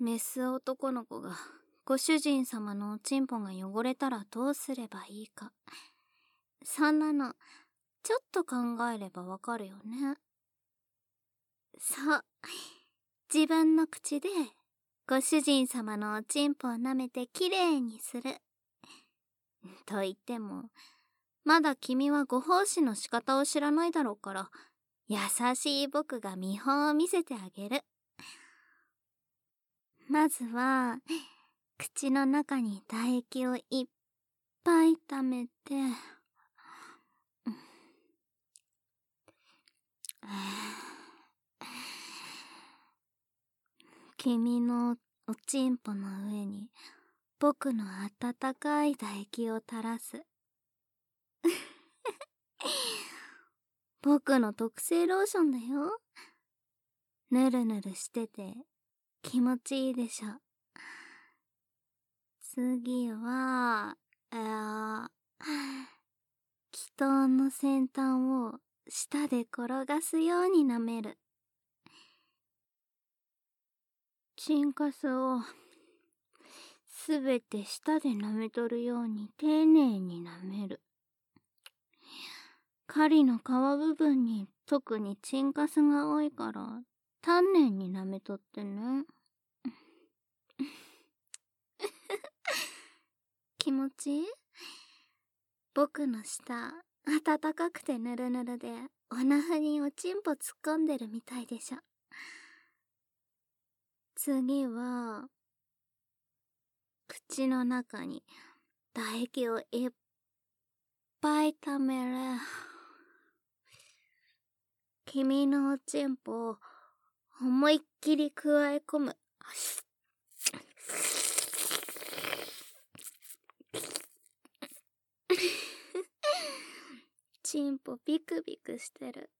メス男の子がご主人様のおちんぽが汚れたらどうすればいいか。そんなの、ちょっと考えればわかるよね。そう。自分の口で、ご主人様のおちんぽを舐めてきれいにする。と言っても、まだ君はご奉仕の仕方を知らないだろうから、優しい僕が見本を見せてあげる。まずは、口の中に唾液をいっぱい溜めて、君のおちんぽの上に僕の温かい唾液を垂らす。僕の特製ローションだよ。ぬるぬるしてて気持ちいいでしょ。次は、えー、祈祷の先端を舌で転がすように舐める。チンカスをすべて舌で舐めとるように丁寧に舐める。狩りの皮部分に特にチンカスが多いから丹念に舐めとってね。気持ちいい？僕の舌、暖かくてぬるぬるで、おなふにおちんぽ突っ込んでるみたいでしょ。次は、口の中に唾液をいっぱい溜める。君のおちんぽを思いっきり加え込む。チンポビクビクしてる。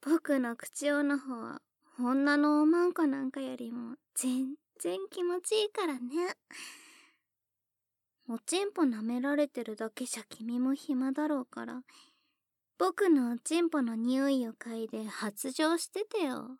僕の口用の方は女のおまんこなんかよりも全然気持ちいいからね。おちんぽ舐められてるだけじゃ君も暇だろうから、僕のおちんぽの匂いを嗅いで発情しててよ。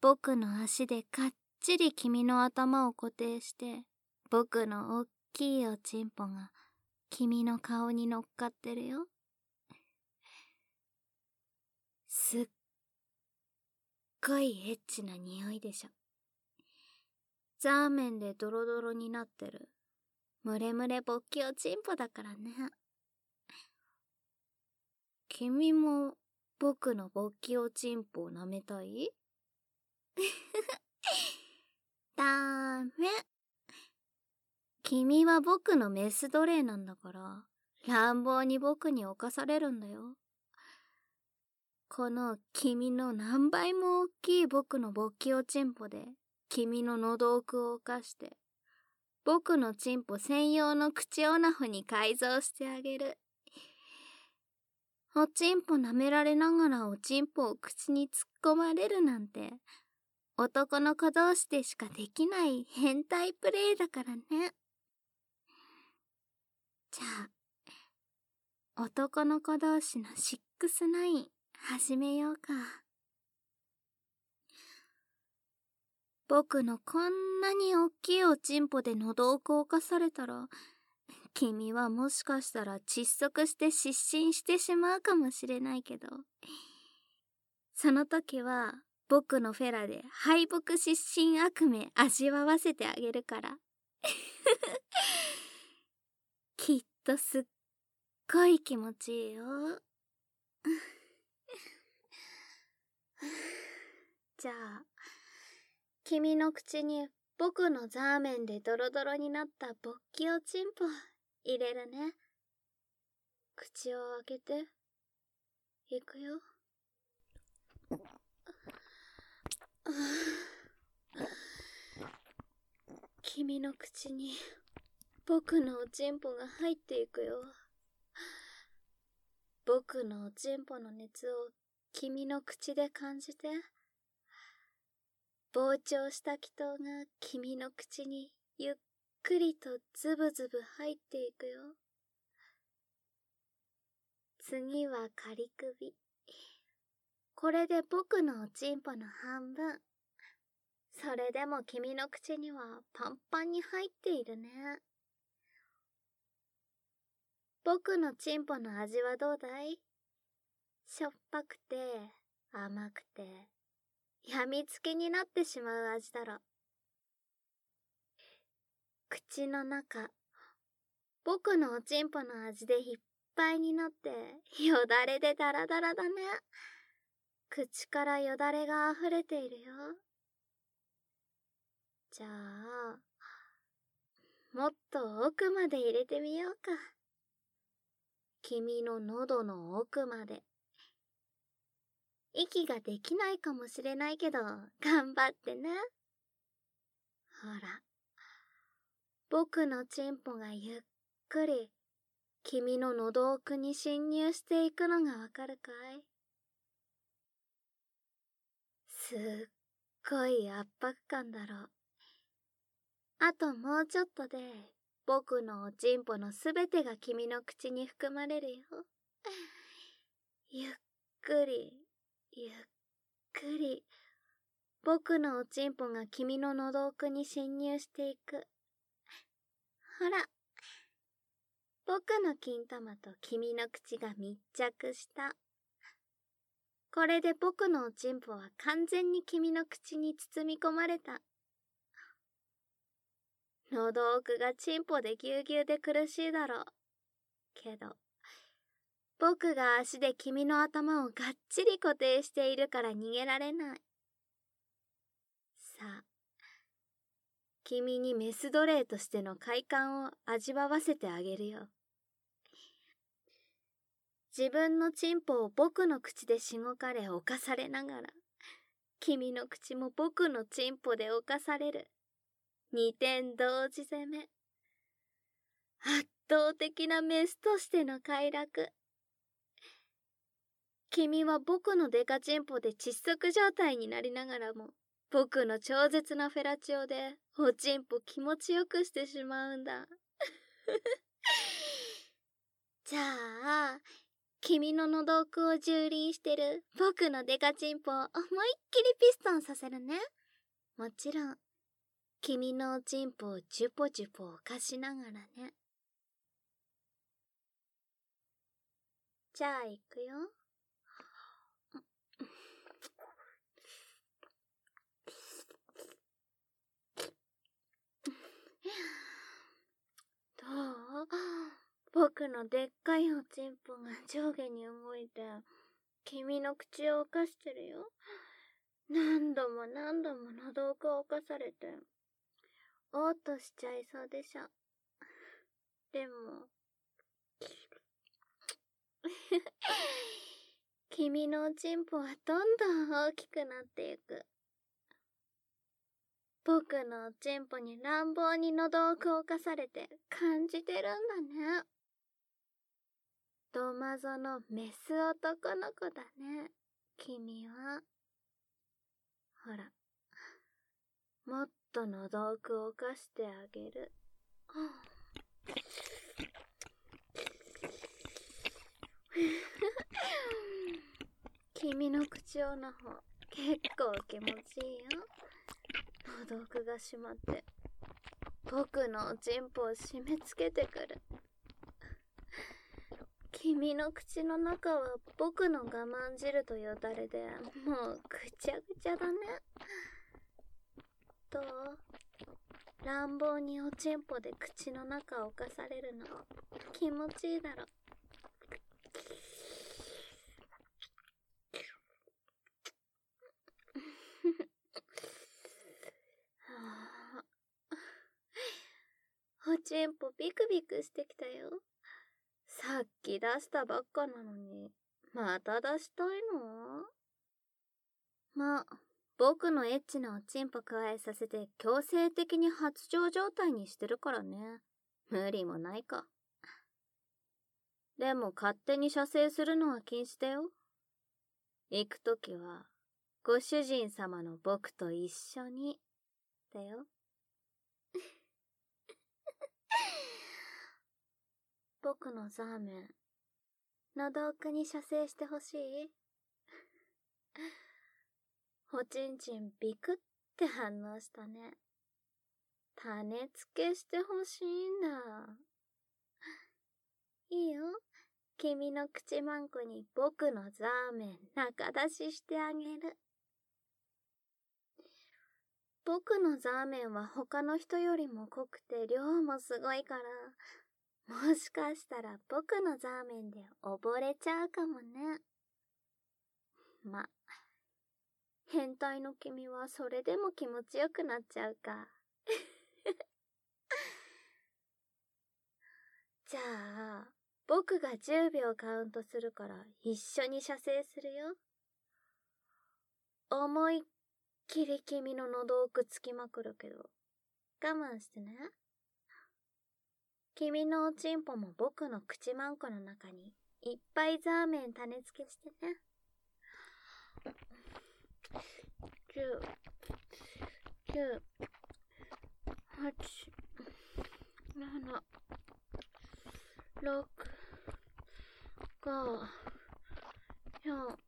僕の足でかっちり君の頭を固定して、僕のおっきいおちんぽが君の顔に乗っかってるよ。すっごいエッチな匂いでしょ。ザーメンでドロドロになってる。ムレムレ勃起おちんぽだからね。君も僕の勃起おちんぽを舐めたい？ダメ。君は僕のメス奴隷なんだから、乱暴に僕に侵されるんだよ。この君の何倍も大きい僕の勃起おちんぽで、君の喉奥を犯して、僕のチンポ専用の口オナホに改造してあげる。おちんぽ舐められながらおちんぽを口に突っ込まれるなんて、男の子同士でしかできない変態プレイだからね。じゃあ、男の子同士のシックスナイン始めようか。僕のこんなにおっきいおちんぽで喉を硬化されたら、君はもしかしたら窒息して失神してしまうかもしれないけど、その時は僕のフェラで敗北失神悪夢味わわせてあげるから。きっとすっごい気持ちいいよ。じゃあ、君の口に僕のザーメンでドロドロになった勃起をチンポ入れるね。口を開けて、いくよ。君の口に僕のおちんぽが入っていくよ。僕のおちんぽの熱を君の口で感じて。膨張した気筒が君の口にゆっくりとズブズブ入っていくよ。次は仮首。これで僕のおちんぽの半分それでも君の口にはパンパンに入っているね。僕のチンポの味はどうだい？しょっぱくて、甘くて、やみつきになってしまう味だろ。口の中、僕のおちんぽの味でいっぱいになって、よだれでダラダラだね。口からよだれが溢れているよ。じゃあ、もっと奥まで入れてみようか。君の喉の奥まで。息ができないかもしれないけど、頑張ってね。ほら、僕のチンポがゆっくり、君の喉奥に侵入していくのがわかるかい？すっごい圧迫感だろう。あともうちょっとで、僕のおちんぽのすべてが君の口に含まれるよ。ゆっくり、ゆっくり、僕のおちんぽが君の喉奥に侵入していく。ほら、僕の金玉と君の口が密着した。これで僕のおちんぽは完全に君の口に包み込まれた。喉奥がチンポでぎゅうぎゅうで苦しいだろう。けど、僕が足で君の頭をがっちり固定しているから逃げられない。さあ、君にメス奴隷としての快感を味わわせてあげるよ。自分のチンポを僕の口でしごかれ犯されながら、君の口も僕のチンポで犯される。二点同時攻め。圧倒的なメスとしての快楽。君は僕のデカチンポで窒息状態になりながらも、僕の超絶なフェラチオで、おちんぽ気持ちよくしてしまうんだ。じゃあ、君の喉奥を蹂躙してる僕のデカチンポを思いっきりピストンさせるね。もちろん、君のおちんぽをチュポチュポ犯しながらね。じゃあ行くよ。どう僕のでっかいおちんぽが上下に動いて、君の口を犯してるよ。何度も何度も喉奥を犯されて、おーっとしちゃいそうでしょ。でも、君のおちんぽはどんどん大きくなっていく。僕のおちんぽに乱暴に喉奥を犯されて感じてるんだね。ドマゾのメス男の子だね、君は？ほら、もっと喉奥を犯してあげる。君の口をの方、結構気持ちいいよ。喉奥が閉まって、僕のおちんぽを締め付けてくる。君の口の中は僕の我慢汁とよだれでもうぐちゃぐちゃだね。どう？乱暴におちんぽで口の中を犯されるの？気持ちいいだろ。おちんぽビクビクしてきたよ。さっき出したばっかなのに、また出したいの？まあ、僕のエッチなおちんぽ加えさせて強制的に発情状態にしてるからね。無理もないか。でも勝手に射精するのは禁止だよ。行くときは、ご主人様の僕と一緒に、だよ。僕のザーメン、喉奥に射精してほしい？おちんちんビクッって反応したね。種付けしてほしいんだ。いいよ。君の口まんこに僕のザーメン中出ししてあげる。僕のザーメンは他の人よりも濃くて量もすごいから、もしかしたら僕のザーメンで溺れちゃうかもね。ま、変態の君はそれでも気持ちよくなっちゃうか。じゃあ、僕が10秒カウントするから一緒に射精するよ。思いっきり君の喉奥つきまくるけど、我慢してね。君のおちんぽも僕の口まんこの中にいっぱいザーメン種付けしてね。九、九、八、七、六、五、四、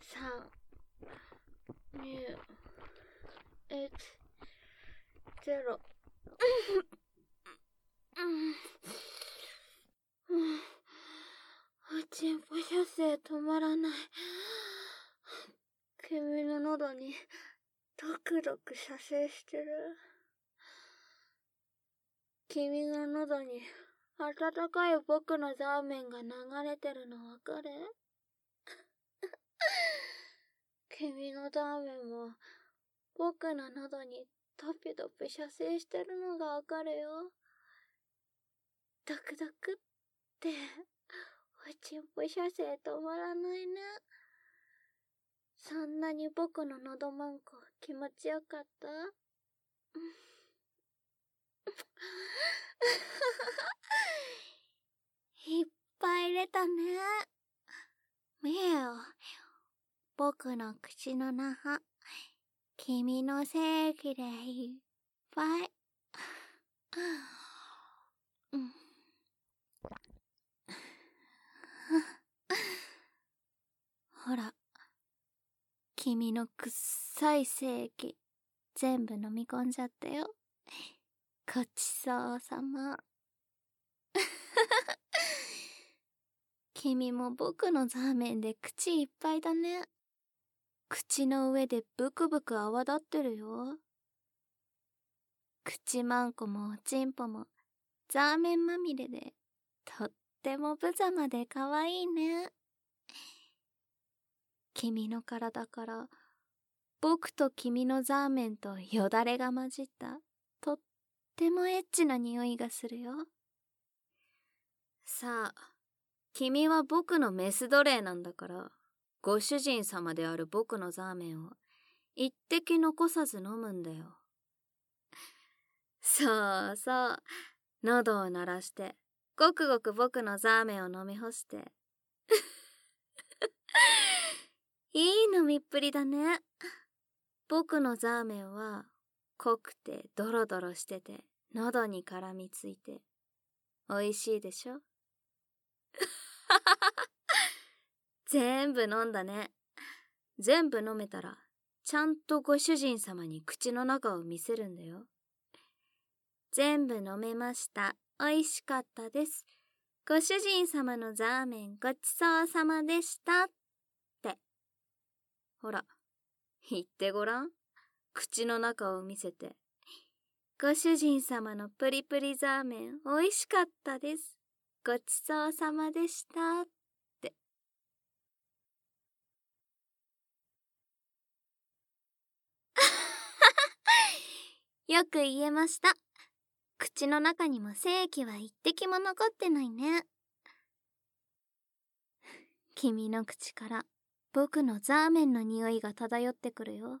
三、二、一、ゼロ。おちんぽ射精止まらない。君の喉にドクドク射精してる。君の喉に温かい僕のザーメンが流れてるのわかる？君のザーメンも僕の喉にトピトピ射精してるのがわかるよ。ドクドクって、おちんぽ射精止まらないね。そんなに僕の喉マンコ気持ちよかった？いっぱい入れたね。見えよ。僕の口の中、君の正義でいっぱい。うんほら。君のくっさい正義、全部飲み込んじゃったよ。ごちそうさま。君も僕のザーメンで口いっぱいだね。口の上でブクブク泡立ってるよ。口まんこもおちんぽもザーメンまみれでとっても無様で可愛いね。君の体から僕と君のザーメンとよだれが混じったとってもエッチな匂いがするよ。さあ、君は僕のメス奴隷なんだから、ご主人様である僕のザーメンを一滴残さず飲むんだよ。そうそう、喉を鳴らして、ごくごく僕のザーメンを飲み干して。いい飲みっぷりだね。僕のザーメンは濃くてドロドロしてて喉に絡みついて美味しいでしょ？全部飲んだね。全部飲めたらちゃんとご主人様に口の中を見せるんだよ。全部飲めました。美味しかったです。ご主人様のザーメンごちそうさまでした。ほら、言ってごらん。口の中を見せて。ご主人様のプリプリザーメン美味しかったです。ごちそうさまでしたって。よく言えました。口の中にも正気は一滴も残ってないね。君の口から僕のザーメンの匂いが漂ってくるよ。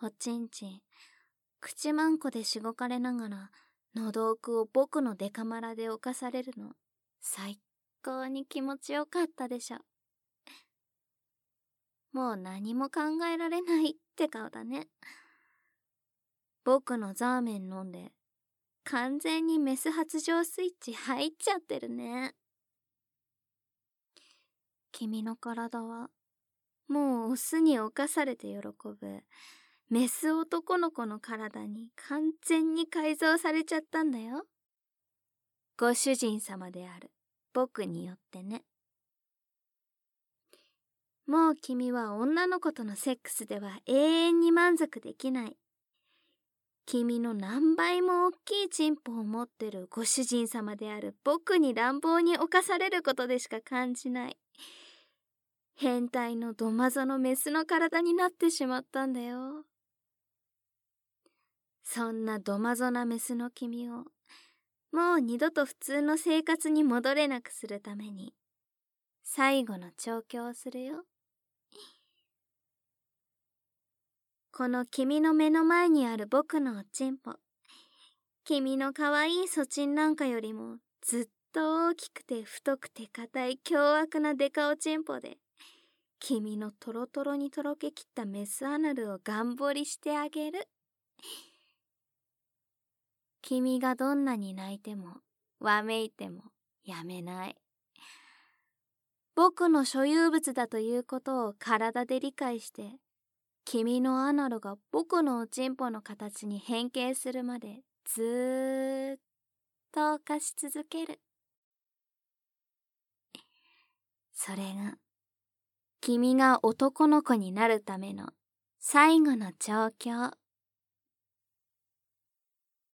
おちんちん、口まんこでしごかれながら、喉奥を僕のデカマラで犯されるの、最高に気持ちよかったでしょ。もう何も考えられないって顔だね。僕のザーメン飲んで、完全にメス発情スイッチ入っちゃってるね。君の体は、もうオスに侵されて喜ぶメス男の子の体に完全に改造されちゃったんだよ。ご主人様である僕によってね。もう君は女の子とのセックスでは永遠に満足できない。君の何倍も大きいチンポを持ってるご主人様である僕に乱暴に侵されることでしか感じない。変態のドマゾのメスの体になってしまったんだよ。そんなドマゾなメスの君を、もう二度と普通の生活に戻れなくするために、最後の調教をするよ。この君の目の前にある僕のおちんぽ。君の可愛いそちんなんかよりもずっと大きくて太くて硬い凶悪なデカおちんぽで、君のトロトロにとろけきったメスアナルをがんぼりしてあげる。君がどんなに泣いても、わめいてもやめない。僕の所有物だということを体で理解して、君のアナルが僕のおちんぽの形に変形するまでずーっと犯し続ける。それが、君が男の子になるための最後の調教。